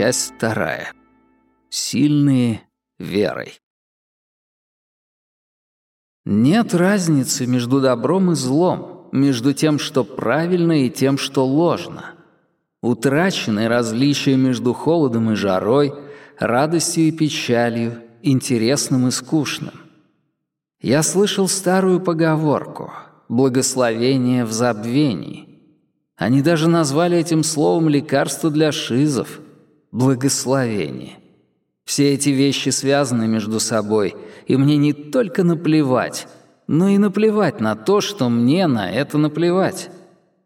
Часть вторая. Сильные верой. Нет разницы между добром и злом, между тем, что правильно, и тем, что ложно. Утрачены различия между холодом и жарой, радостью и печалью, интересным и скучным. Я слышал старую поговорку «благословение в забвении». Они даже назвали этим словом лекарство для шизов — благословение. Все эти вещи связаны между собой, и мне не только наплевать, но и наплевать на то, что мне на это наплевать.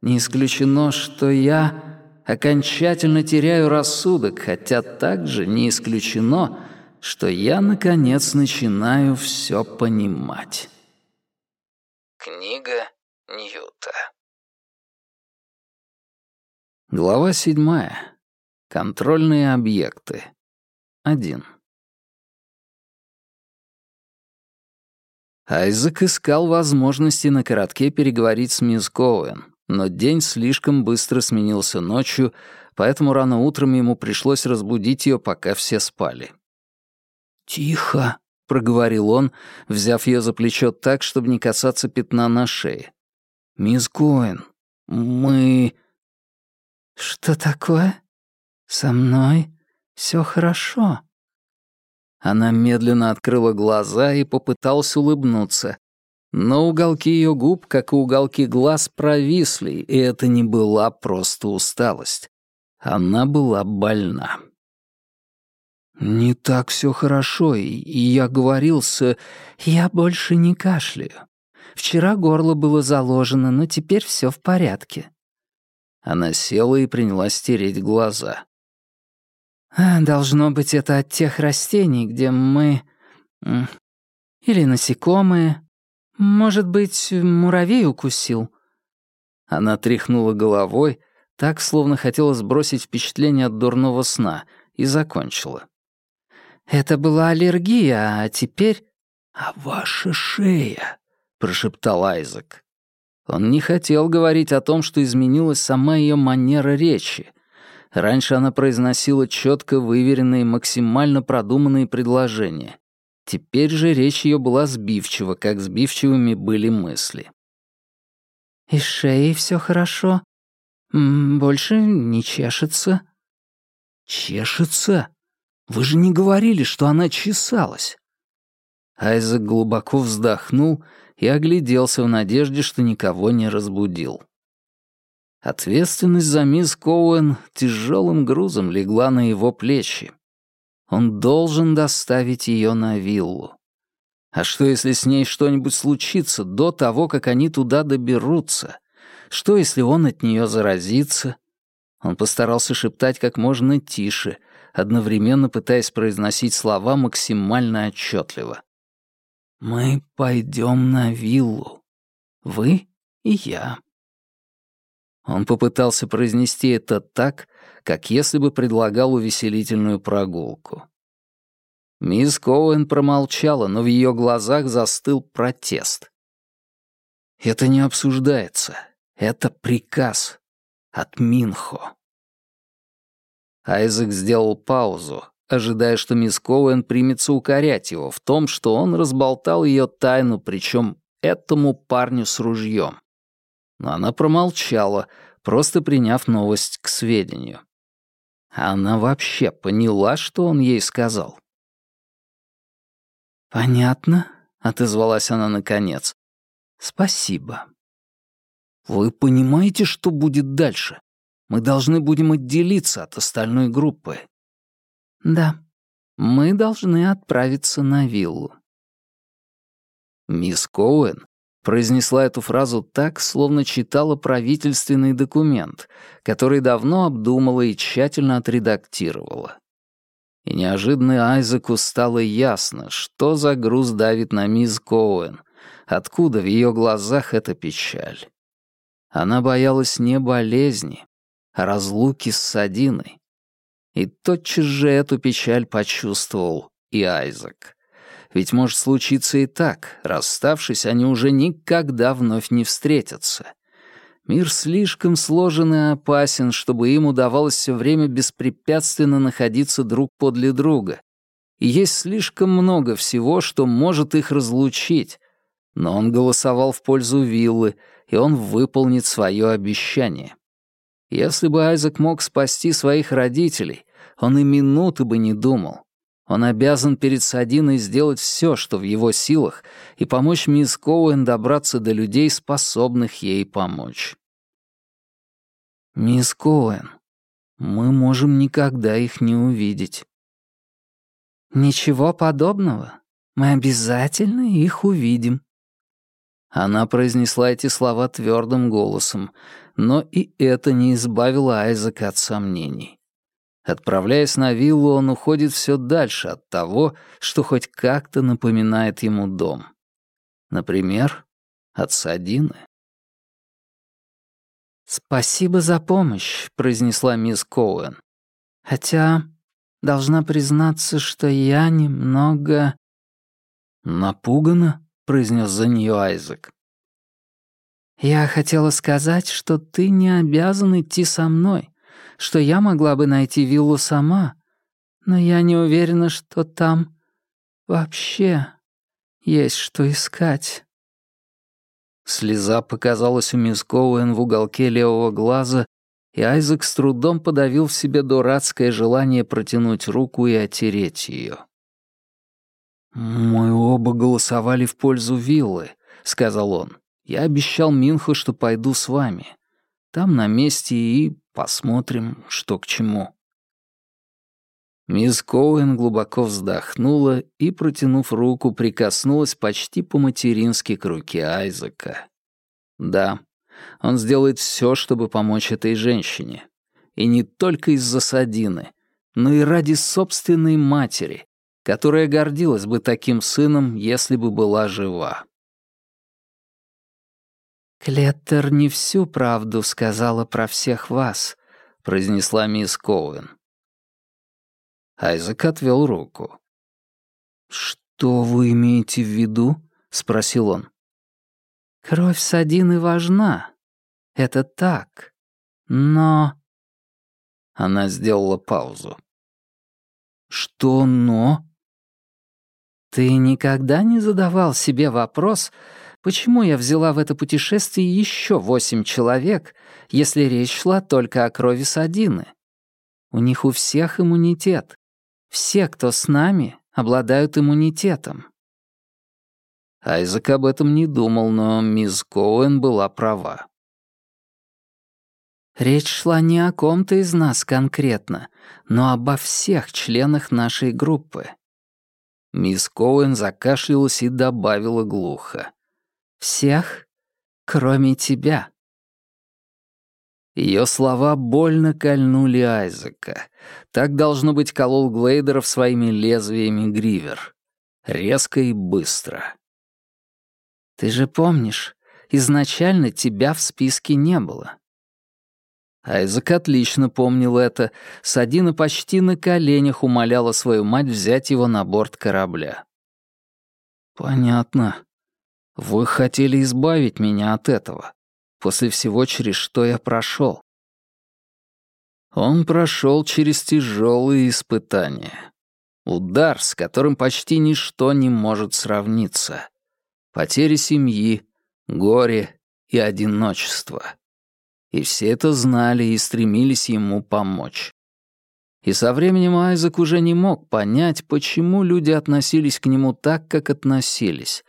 Не исключено, что я окончательно теряю рассудок, хотя также не исключено, что я, наконец, начинаю все понимать. Книга Ньюта Глава седьмая. Контрольные объекты. 1. Айзек искал возможности на коротке переговорить с мисс Коуэн, но день слишком быстро сменился ночью, поэтому рано утром ему пришлось разбудить ее, пока все спали. «Тихо», — проговорил он, взяв ее за плечо так, чтобы не касаться пятна на шее. «Мисс Коэн, мы...» «Что такое? Со мной все хорошо». Она медленно открыла глаза и попыталась улыбнуться. Но уголки ее губ, как и уголки глаз, провисли, и это не была просто усталость. Она была больна. «Не так все хорошо, и я говорил с... Я больше не кашляю. Вчера горло было заложено, но теперь все в порядке». Она села и принялась стереть глаза. А, должно быть, это от тех растений, где мы... Или насекомые. Может быть, муравей укусил. Она тряхнула головой, так, словно хотела сбросить впечатление от дурного сна, и закончила. «Это была аллергия, а теперь...» «А ваша шея», — прошептал Айзек. Он не хотел говорить о том, что изменилась сама ее манера речи, Раньше она произносила четко выверенные, максимально продуманные предложения. Теперь же речь ее была сбивчива, как сбивчивыми были мысли. «И шеей все хорошо? Больше не чешется?» «Чешется? Вы же не говорили, что она чесалась!» Айзек глубоко вздохнул и огляделся в надежде, что никого не разбудил. Ответственность за мисс Коуэн тяжелым грузом легла на его плечи. Он должен доставить ее на виллу. А что, если с ней что-нибудь случится до того, как они туда доберутся? Что, если он от нее заразится? Он постарался шептать как можно тише, одновременно пытаясь произносить слова максимально отчетливо. «Мы пойдем на виллу. Вы и я». Он попытался произнести это так, как если бы предлагал увеселительную прогулку. Мисс Коуэн промолчала, но в ее глазах застыл протест. «Это не обсуждается. Это приказ. От Минхо». Айзек сделал паузу, ожидая, что мисс Коуэн примется укорять его в том, что он разболтал ее тайну, причем этому парню с ружьем но она промолчала, просто приняв новость к сведению. Она вообще поняла, что он ей сказал. «Понятно», — отозвалась она наконец. «Спасибо». «Вы понимаете, что будет дальше? Мы должны будем отделиться от остальной группы». «Да, мы должны отправиться на виллу». Мисс Коуэн произнесла эту фразу так, словно читала правительственный документ, который давно обдумала и тщательно отредактировала. И неожиданно Айзеку стало ясно, что за груз давит на мисс Коуэн, откуда в ее глазах эта печаль. Она боялась не болезни, а разлуки с Садиной. И тотчас же эту печаль почувствовал и Айзек. Ведь может случиться и так. Расставшись, они уже никогда вновь не встретятся. Мир слишком сложен и опасен, чтобы им удавалось все время беспрепятственно находиться друг подле друга. И есть слишком много всего, что может их разлучить. Но он голосовал в пользу виллы, и он выполнит свое обещание. Если бы Айзек мог спасти своих родителей, он и минуты бы не думал. Он обязан перед Садиной сделать все, что в его силах, и помочь мисс Коуэн добраться до людей, способных ей помочь. «Мисс Коуэн, мы можем никогда их не увидеть». «Ничего подобного. Мы обязательно их увидим». Она произнесла эти слова твердым голосом, но и это не избавило Айзека от сомнений. Отправляясь на виллу, он уходит все дальше от того, что хоть как-то напоминает ему дом. Например, от Садины. «Спасибо за помощь», — произнесла мисс Коуэн. «Хотя, должна признаться, что я немного...» «Напугана?» — произнес за нее Айзек. «Я хотела сказать, что ты не обязан идти со мной, что я могла бы найти виллу сама, но я не уверена, что там вообще есть что искать». Слеза показалась у мисс Коуэн в уголке левого глаза, и Айзек с трудом подавил в себе дурацкое желание протянуть руку и отереть ее. «Мы оба голосовали в пользу виллы», — сказал он. «Я обещал Минху, что пойду с вами. Там на месте и посмотрим, что к чему». Мисс Коуэн глубоко вздохнула и, протянув руку, прикоснулась почти по-матерински к руке Айзека. Да, он сделает все, чтобы помочь этой женщине. И не только из-за Садины, но и ради собственной матери, которая гордилась бы таким сыном, если бы была жива. «Клеттер не всю правду сказала про всех вас», — произнесла мисс Коуэн. Айзек отвел руку. «Что вы имеете в виду?» — спросил он. «Кровь Садины важна. Это так. Но...» Она сделала паузу. «Что «но»?» «Ты никогда не задавал себе вопрос, почему я взяла в это путешествие еще восемь человек, если речь шла только о крови Садины? У них у всех иммунитет. Все, кто с нами, обладают иммунитетом». Айзек об этом не думал, но мисс Коуэн была права. Речь шла не о ком-то из нас конкретно, но обо всех членах нашей группы. Мисс Коуэн закашлялась и добавила глухо. «Всех, кроме тебя». Ее слова больно кольнули Айзека. Так, должно быть, колол Глейдеров своими лезвиями Гривер. Резко и быстро. «Ты же помнишь, изначально тебя в списке не было». Айзек отлично помнил это. Садина почти на коленях умоляла свою мать взять его на борт корабля. «Понятно. Вы хотели избавить меня от этого после всего, через что я прошел. Он прошел через тяжелые испытания. Удар, с которым почти ничто не может сравниться. Потери семьи, горе и одиночество. И все это знали и стремились ему помочь. И со временем Айзек уже не мог понять, почему люди относились к нему так, как относились,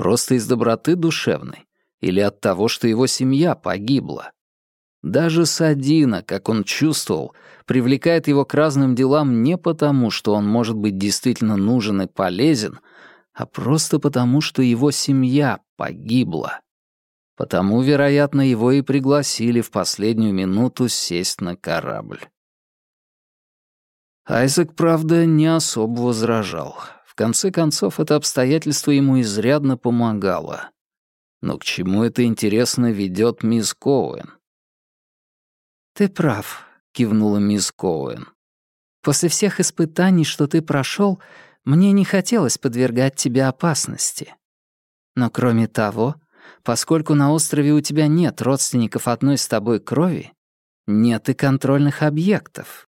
просто из доброты душевной или от того, что его семья погибла. Даже Садина, как он чувствовал, привлекает его к разным делам не потому, что он может быть действительно нужен и полезен, а просто потому, что его семья погибла. Потому, вероятно, его и пригласили в последнюю минуту сесть на корабль. Айзек, правда, не особо возражал. Конце концов, это обстоятельство ему изрядно помогало. Но к чему это интересно ведет мисс Коуэн? «Ты прав», — кивнула мисс Коуэн. «После всех испытаний, что ты прошел, мне не хотелось подвергать тебя опасности. Но кроме того, поскольку на острове у тебя нет родственников одной с тобой крови, нет и контрольных объектов».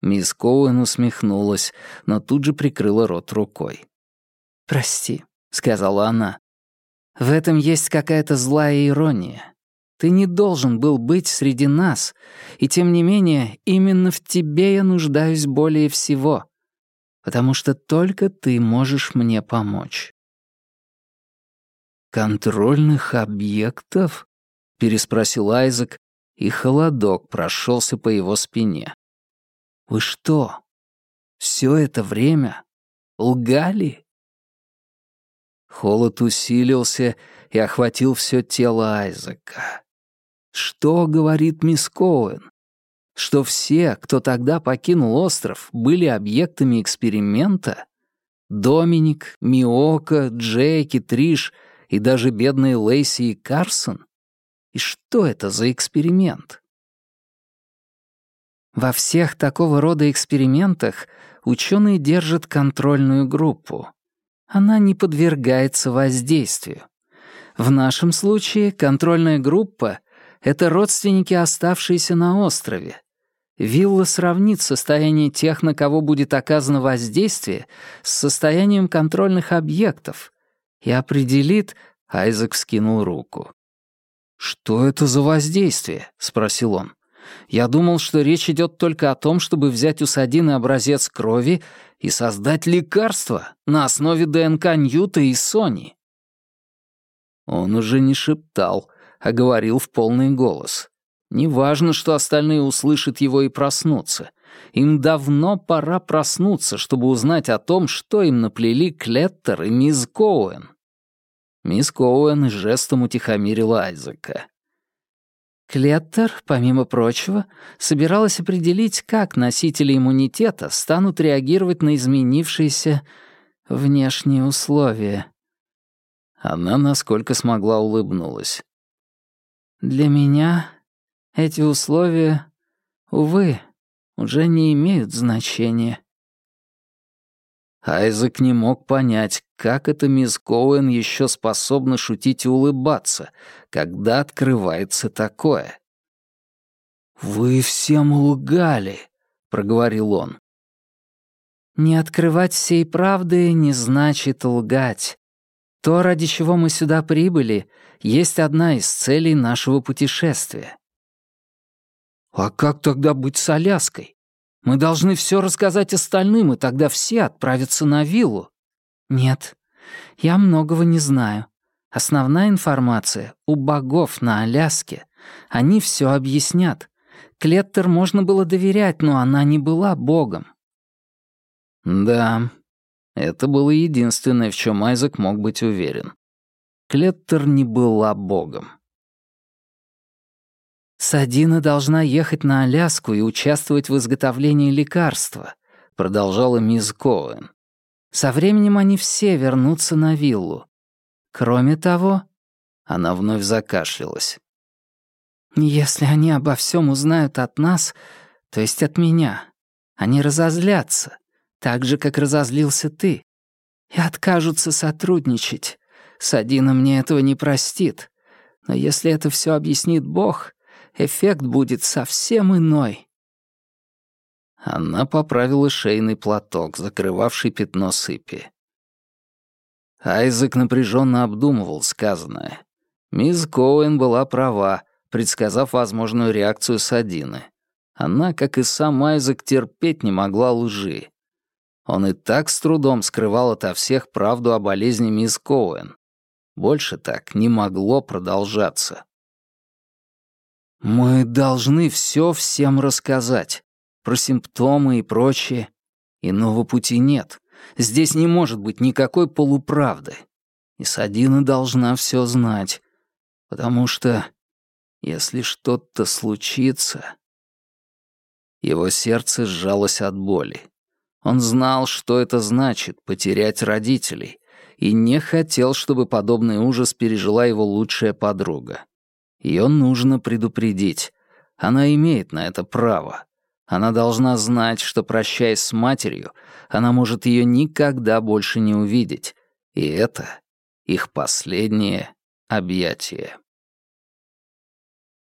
Мисс Коуэн усмехнулась, но тут же прикрыла рот рукой. «Прости», — сказала она. «В этом есть какая-то злая ирония. Ты не должен был быть среди нас, и тем не менее именно в тебе я нуждаюсь более всего, потому что только ты можешь мне помочь». «Контрольных объектов?» — переспросил Айзек, и холодок прошелся по его спине. «Вы что, все это время лгали?» Холод усилился и охватил все тело Айзека. Что говорит мисс Коуэн? Что все, кто тогда покинул остров, были объектами эксперимента? Доминик, Миока, Джейки, Триш и даже бедные Лейси и Карсон? И что это за эксперимент? Во всех такого рода экспериментах ученые держат контрольную группу. Она не подвергается воздействию. В нашем случае контрольная группа — это родственники, оставшиеся на острове. Вилла сравнит состояние тех, на кого будет оказано воздействие, с состоянием контрольных объектов и определит, Айзек скинул руку. «Что это за воздействие?» — спросил он. Я думал, что речь идет только о том, чтобы взять у Садины образец крови и создать лекарство на основе ДНК Ньюта и Сони. Он уже не шептал, а говорил в полный голос. Неважно, что остальные услышат его и проснутся. Им давно пора проснуться, чтобы узнать о том, что им наплели Клеттер и мисс Коуэн. Мисс Коуэн жестом утихомирила Айзека. Клеттер, помимо прочего, собиралась определить, как носители иммунитета станут реагировать на изменившиеся внешние условия. Она, насколько смогла, улыбнулась. «Для меня эти условия, увы, уже не имеют значения. Айзек не мог понять, как эта мисс Коуэн еще способна шутить и улыбаться, когда открывается такое. «Вы всем лгали», — проговорил он. «Не открывать всей правды не значит лгать. То, ради чего мы сюда прибыли, есть одна из целей нашего путешествия». «А как тогда быть с Аляской? Мы должны все рассказать остальным, и тогда все отправятся на виллу». «Нет, я многого не знаю. Основная информация у богов на Аляске. Они все объяснят. Клеттер можно было доверять, но она не была богом». «Да, это было единственное, в чем Айзек мог быть уверен. Клеттер не была богом. «Садина должна ехать на Аляску и участвовать в изготовлении лекарства», — продолжала мисс Коуэн. «Со временем они все вернутся на виллу. Кроме того...» Она вновь закашлялась. «Если они обо всем узнают от нас, то есть от меня, они разозлятся, так же, как разозлился ты, и откажутся сотрудничать. Садина мне этого не простит. Но если это все объяснит Бог, эффект будет совсем иной». Она поправила шейный платок, закрывавший пятно сыпи. Айзек напряженно обдумывал сказанное. Мисс Коуэн была права, предсказав возможную реакцию Садины. Она, как и сам Айзек, терпеть не могла лжи. Он и так с трудом скрывал ото всех правду о болезни мисс Коуэн. Больше так не могло продолжаться. Мы должны все всем рассказать. Про симптомы и прочее. Иного пути нет. Здесь не может быть никакой полуправды. И Садина должна все знать. Потому что, если что-то случится... Его сердце сжалось от боли. Он знал, что это значит — потерять родителей, и не хотел, чтобы подобный ужас пережила его лучшая подруга. Ее нужно предупредить. Она имеет на это право. Она должна знать, что, прощаясь с матерью, она может ее никогда больше не увидеть. И это их последнее объятия.